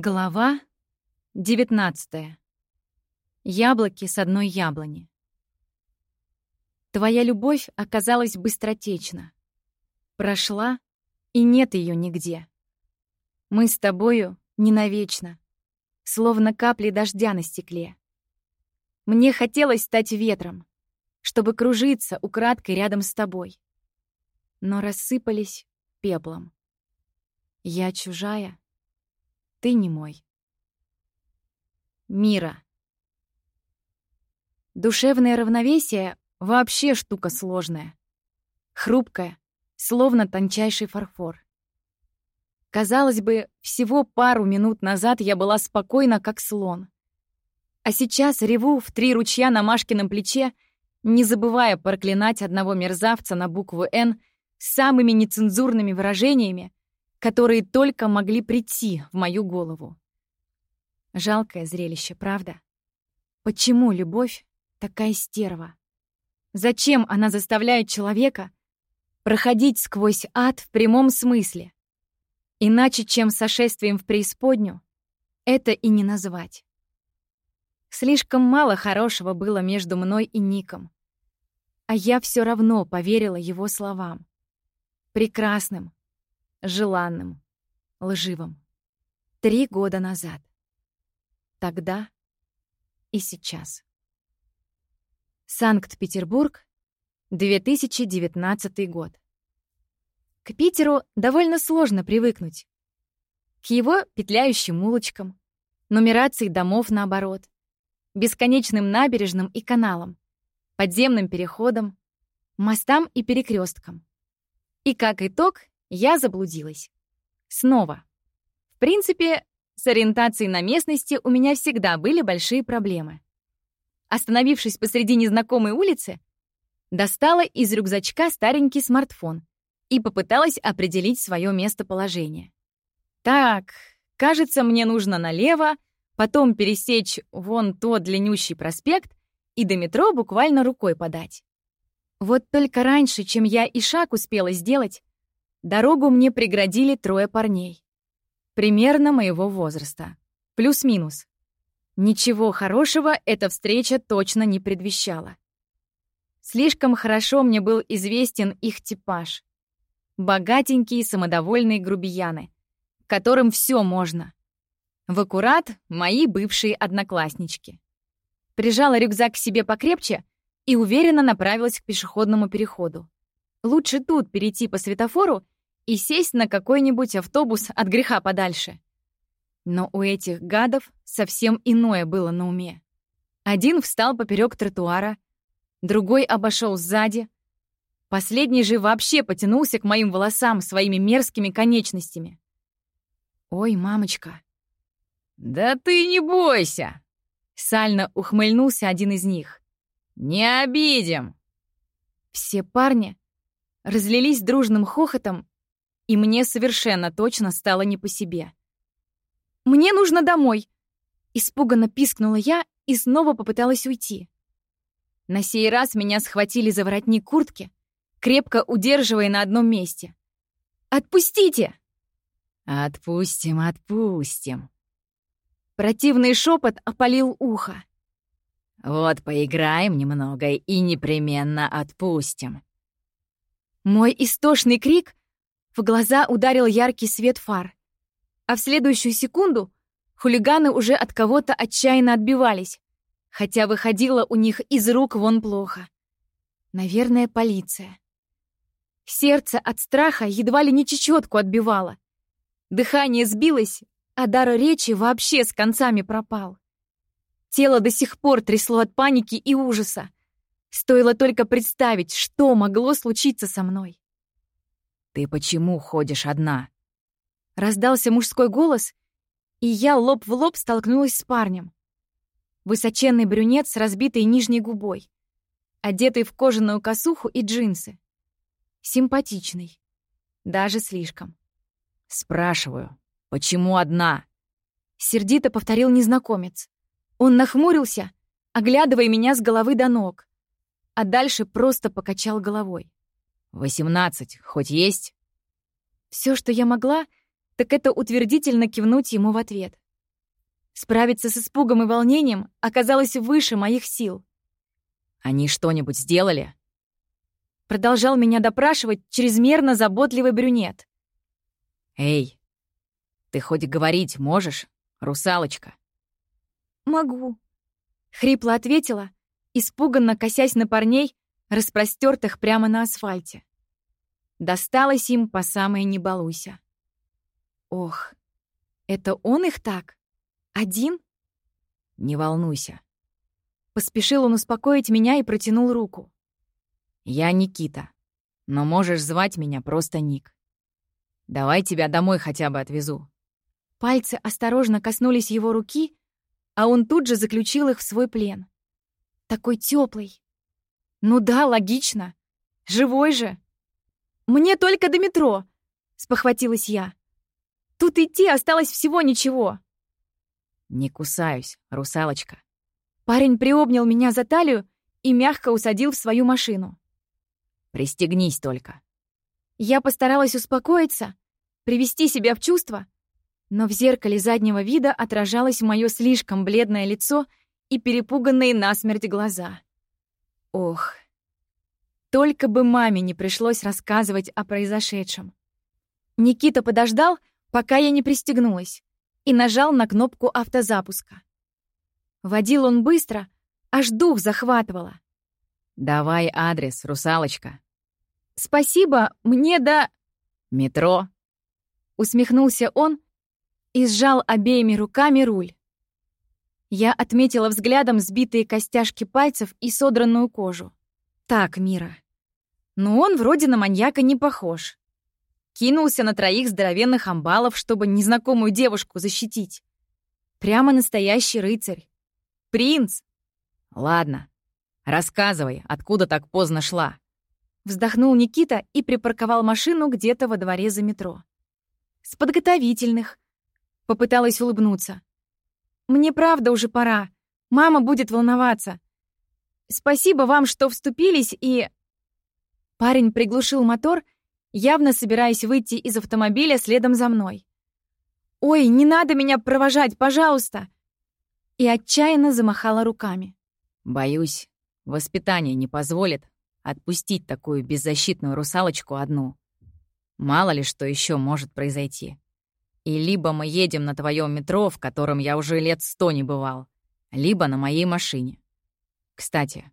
Глава 19. Яблоки с одной яблони. Твоя любовь оказалась быстротечна. Прошла, и нет ее нигде. Мы с тобою не навечно, словно капли дождя на стекле. Мне хотелось стать ветром, чтобы кружиться украдкой рядом с тобой. Но рассыпались пеплом. Я чужая, ты не мой. Мира. Душевное равновесие — вообще штука сложная. Хрупкая, словно тончайший фарфор. Казалось бы, всего пару минут назад я была спокойна, как слон. А сейчас реву в три ручья на Машкином плече, не забывая проклинать одного мерзавца на букву «Н» самыми нецензурными выражениями, которые только могли прийти в мою голову. Жалкое зрелище, правда? Почему любовь такая стерва? Зачем она заставляет человека проходить сквозь ад в прямом смысле? Иначе, чем сошествием в преисподнюю, это и не назвать. Слишком мало хорошего было между мной и Ником. А я все равно поверила его словам. Прекрасным, желанным, лживым. Три года назад. Тогда и сейчас. Санкт-Петербург, 2019 год. К Питеру довольно сложно привыкнуть. К его петляющим улочкам, нумерации домов наоборот, бесконечным набережным и каналам, подземным переходам, мостам и перекресткам. И как итог, я заблудилась. Снова. В принципе, с ориентацией на местности у меня всегда были большие проблемы. Остановившись посреди незнакомой улицы, достала из рюкзачка старенький смартфон и попыталась определить свое местоположение. Так, кажется, мне нужно налево, потом пересечь вон тот длиннющий проспект и до метро буквально рукой подать. Вот только раньше, чем я и шаг успела сделать, Дорогу мне преградили трое парней. Примерно моего возраста. Плюс-минус. Ничего хорошего эта встреча точно не предвещала. Слишком хорошо мне был известен их типаж. Богатенькие самодовольные грубияны, которым все можно. В аккурат мои бывшие однокласснички. Прижала рюкзак к себе покрепче и уверенно направилась к пешеходному переходу. Лучше тут перейти по светофору и сесть на какой-нибудь автобус от греха подальше. Но у этих гадов совсем иное было на уме. Один встал поперек тротуара, другой обошел сзади, последний же вообще потянулся к моим волосам своими мерзкими конечностями. «Ой, мамочка!» «Да ты не бойся!» Сально ухмыльнулся один из них. «Не обидим!» Все парни разлились дружным хохотом, и мне совершенно точно стало не по себе. «Мне нужно домой!» Испуганно пискнула я и снова попыталась уйти. На сей раз меня схватили за воротник куртки, крепко удерживая на одном месте. «Отпустите!» «Отпустим, отпустим!» Противный шепот опалил ухо. «Вот поиграем немного и непременно отпустим!» Мой истошный крик в глаза ударил яркий свет фар. А в следующую секунду хулиганы уже от кого-то отчаянно отбивались, хотя выходило у них из рук вон плохо. Наверное, полиция. Сердце от страха едва ли не чечетку отбивало. Дыхание сбилось, а дар речи вообще с концами пропал. Тело до сих пор трясло от паники и ужаса. Стоило только представить, что могло случиться со мной. «Ты почему ходишь одна?» Раздался мужской голос, и я лоб в лоб столкнулась с парнем. Высоченный брюнет с разбитой нижней губой, одетый в кожаную косуху и джинсы. Симпатичный. Даже слишком. «Спрашиваю, почему одна?» Сердито повторил незнакомец. Он нахмурился, оглядывая меня с головы до ног а дальше просто покачал головой. «Восемнадцать, хоть есть?» Все, что я могла, так это утвердительно кивнуть ему в ответ. Справиться с испугом и волнением оказалось выше моих сил. «Они что-нибудь сделали?» Продолжал меня допрашивать чрезмерно заботливый брюнет. «Эй, ты хоть говорить можешь, русалочка?» «Могу», — хрипло ответила, испуганно косясь на парней, распростертых прямо на асфальте. Досталось им по самой не балуйся. Ох, это он их так? Один? Не волнуйся. Поспешил он успокоить меня и протянул руку. Я Никита, но можешь звать меня просто Ник. Давай тебя домой хотя бы отвезу. Пальцы осторожно коснулись его руки, а он тут же заключил их в свой плен. Такой теплый. Ну да, логично. Живой же. Мне только до метро, спохватилась я. Тут идти осталось всего ничего. Не кусаюсь, русалочка. Парень приобнял меня за талию и мягко усадил в свою машину. Пристегнись только. Я постаралась успокоиться, привести себя в чувство, но в зеркале заднего вида отражалось мое слишком бледное лицо и перепуганные насмерть глаза. Ох, только бы маме не пришлось рассказывать о произошедшем. Никита подождал, пока я не пристегнулась, и нажал на кнопку автозапуска. Водил он быстро, аж дух захватывало. «Давай адрес, русалочка». «Спасибо, мне до...» «Метро», — усмехнулся он, и сжал обеими руками руль. Я отметила взглядом сбитые костяшки пальцев и содранную кожу. Так, Мира. Ну он вроде на маньяка не похож. Кинулся на троих здоровенных амбалов, чтобы незнакомую девушку защитить. Прямо настоящий рыцарь. Принц. Ладно, рассказывай, откуда так поздно шла. Вздохнул Никита и припарковал машину где-то во дворе за метро. С подготовительных, Попыталась улыбнуться. «Мне правда уже пора. Мама будет волноваться. Спасибо вам, что вступились и...» Парень приглушил мотор, явно собираясь выйти из автомобиля следом за мной. «Ой, не надо меня провожать, пожалуйста!» И отчаянно замахала руками. «Боюсь, воспитание не позволит отпустить такую беззащитную русалочку одну. Мало ли что еще может произойти. И либо мы едем на твоем метро, в котором я уже лет сто не бывал, либо на моей машине. Кстати,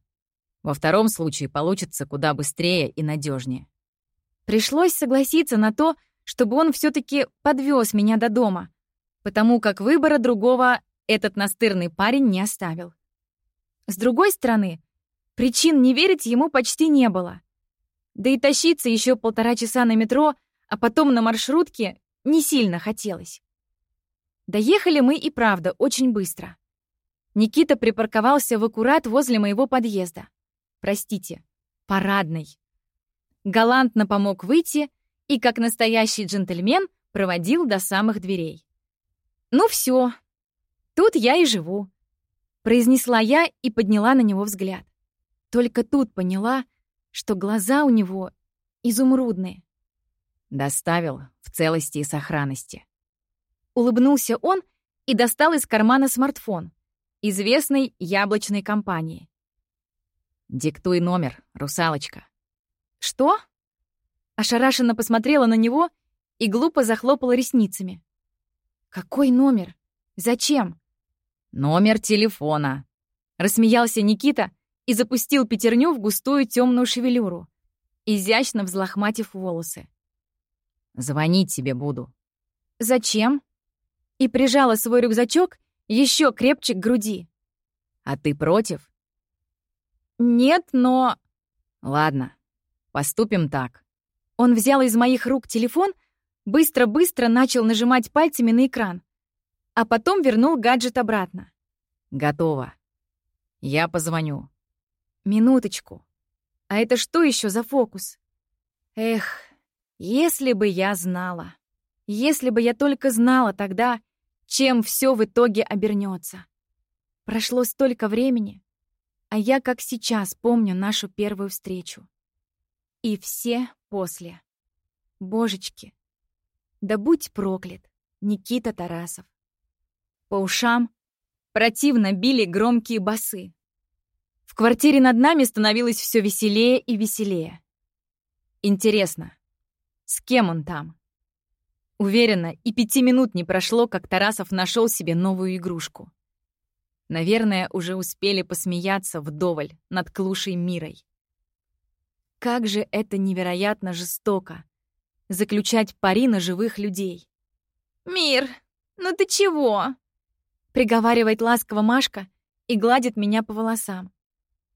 во втором случае получится куда быстрее и надежнее. Пришлось согласиться на то, чтобы он все таки подвез меня до дома, потому как выбора другого этот настырный парень не оставил. С другой стороны, причин не верить ему почти не было. Да и тащиться еще полтора часа на метро, а потом на маршрутке не сильно хотелось. Доехали мы и правда очень быстро. Никита припарковался в аккурат возле моего подъезда. Простите, парадной. Галантно помог выйти и, как настоящий джентльмен, проводил до самых дверей. «Ну все, тут я и живу», — произнесла я и подняла на него взгляд. Только тут поняла, что глаза у него изумрудные. Доставил в целости и сохранности. Улыбнулся он и достал из кармана смартфон известной яблочной компании. «Диктуй номер, русалочка». «Что?» Ошарашенно посмотрела на него и глупо захлопала ресницами. «Какой номер? Зачем?» «Номер телефона», — рассмеялся Никита и запустил пятерню в густую темную шевелюру, изящно взлохматив волосы. Звонить тебе буду». «Зачем?» И прижала свой рюкзачок еще крепче к груди. «А ты против?» «Нет, но...» «Ладно, поступим так». Он взял из моих рук телефон, быстро-быстро начал нажимать пальцами на экран, а потом вернул гаджет обратно. «Готово. Я позвоню». «Минуточку. А это что еще за фокус?» «Эх, если бы я знала. Если бы я только знала тогда, чем все в итоге обернется. Прошло столько времени, а я как сейчас помню нашу первую встречу. И все после. Божечки, да будь проклят, Никита Тарасов. По ушам противно били громкие басы. В квартире над нами становилось все веселее и веселее. Интересно, с кем он там? Уверена, и пяти минут не прошло, как Тарасов нашел себе новую игрушку. Наверное, уже успели посмеяться вдоволь над клушей Мирой. Как же это невероятно жестоко — заключать пари на живых людей. «Мир, ну ты чего?» — приговаривает ласково Машка и гладит меня по волосам.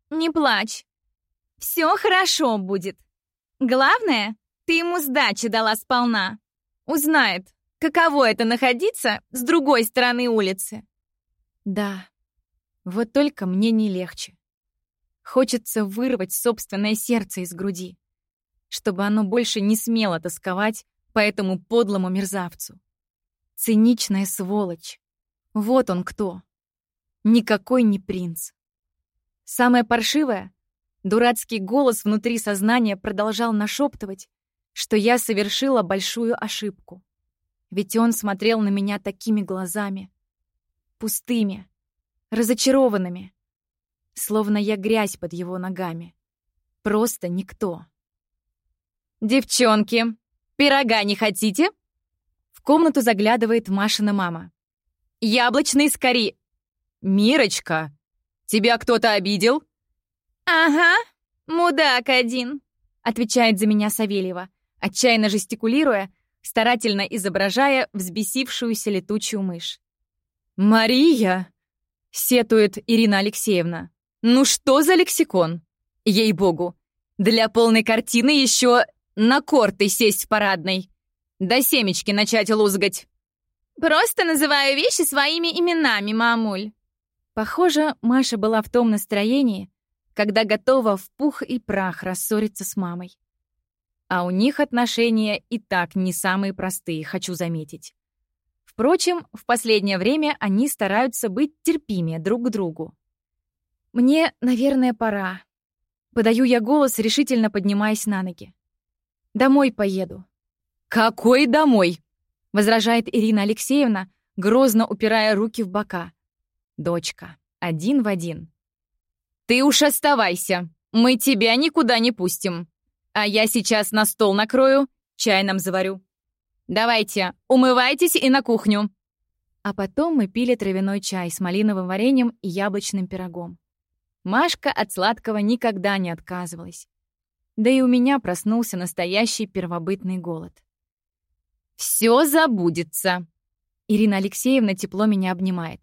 «Не плачь. Все хорошо будет. Главное, ты ему сдачи дала сполна. Узнает, каково это находиться с другой стороны улицы». Да, вот только мне не легче. Хочется вырвать собственное сердце из груди, чтобы оно больше не смело тосковать по этому подлому мерзавцу. Циничная сволочь. Вот он кто. Никакой не принц. Самое паршивое — дурацкий голос внутри сознания продолжал нашептывать, что я совершила большую ошибку. Ведь он смотрел на меня такими глазами. Пустыми, разочарованными. Словно я грязь под его ногами. Просто никто. «Девчонки, пирога не хотите?» В комнату заглядывает Машина мама. «Яблочный скори...» «Мирочка, тебя кто-то обидел?» «Ага, мудак один», — отвечает за меня Савельева, отчаянно жестикулируя, старательно изображая взбесившуюся летучую мышь. «Мария!» — сетует Ирина Алексеевна. «Ну что за лексикон? Ей-богу! Для полной картины еще на корты сесть в парадной. До семечки начать лузгать». «Просто называю вещи своими именами, мамуль». Похоже, Маша была в том настроении, когда готова в пух и прах рассориться с мамой. А у них отношения и так не самые простые, хочу заметить. Впрочем, в последнее время они стараются быть терпимее друг к другу. «Мне, наверное, пора». Подаю я голос, решительно поднимаясь на ноги. «Домой поеду». «Какой домой?» — возражает Ирина Алексеевна, грозно упирая руки в бока. «Дочка, один в один». «Ты уж оставайся, мы тебя никуда не пустим. А я сейчас на стол накрою, чай нам заварю. Давайте, умывайтесь и на кухню». А потом мы пили травяной чай с малиновым вареньем и яблочным пирогом. Машка от сладкого никогда не отказывалась. Да и у меня проснулся настоящий первобытный голод. Все забудется. Ирина Алексеевна тепло меня обнимает.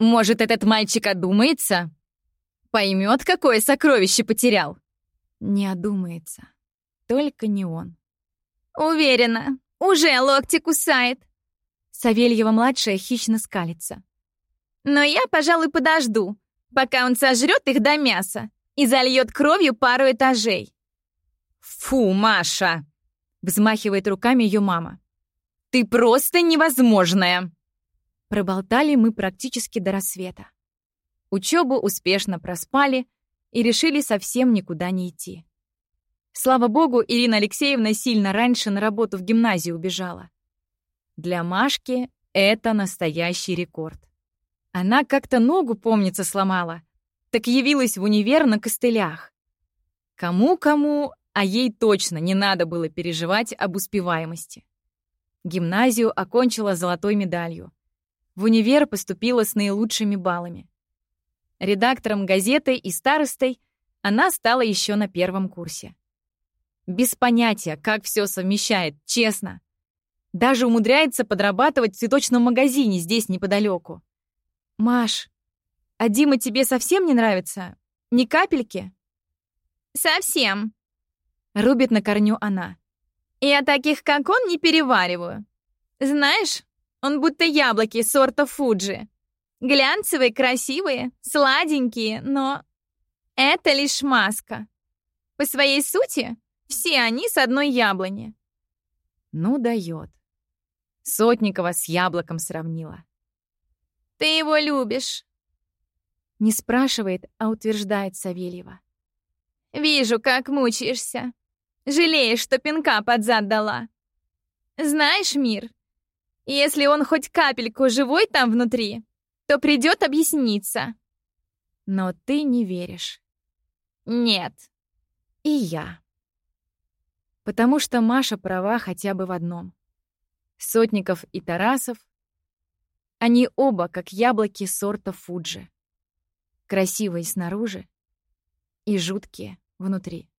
Может, этот мальчик одумается? Поймет, какое сокровище потерял? Не одумается. Только не он. Уверена, уже локти кусает. Савельева-младшая хищно скалится. Но я, пожалуй, подожду, пока он сожрет их до мяса и зальет кровью пару этажей. Фу, Маша! Взмахивает руками ее мама. «Ты просто невозможная!» Проболтали мы практически до рассвета. Учебу успешно проспали и решили совсем никуда не идти. Слава богу, Ирина Алексеевна сильно раньше на работу в гимназию убежала. Для Машки это настоящий рекорд. Она как-то ногу, помнится, сломала, так явилась в универ на костылях. Кому-кому, а ей точно не надо было переживать об успеваемости. Гимназию окончила золотой медалью. В универ поступила с наилучшими баллами. Редактором газеты и старостой она стала еще на первом курсе. Без понятия, как все совмещает, честно. Даже умудряется подрабатывать в цветочном магазине здесь неподалеку. «Маш, а Дима тебе совсем не нравится? Ни капельки?» «Совсем», Рубит на корню она. «Я таких, как он, не перевариваю. Знаешь, он будто яблоки сорта Фуджи. Глянцевые, красивые, сладенькие, но это лишь маска. По своей сути, все они с одной яблони». Ну, дает. Сотникова с яблоком сравнила. «Ты его любишь?» Не спрашивает, а утверждает Савельева. «Вижу, как мучаешься. Жалеешь, что пинка под зад дала. Знаешь, Мир, Если он хоть капельку живой там внутри, то придет объясниться. Но ты не веришь. Нет. И я. Потому что Маша права хотя бы в одном. Сотников и Тарасов, они оба как яблоки сорта Фуджи. Красивые снаружи и жуткие внутри.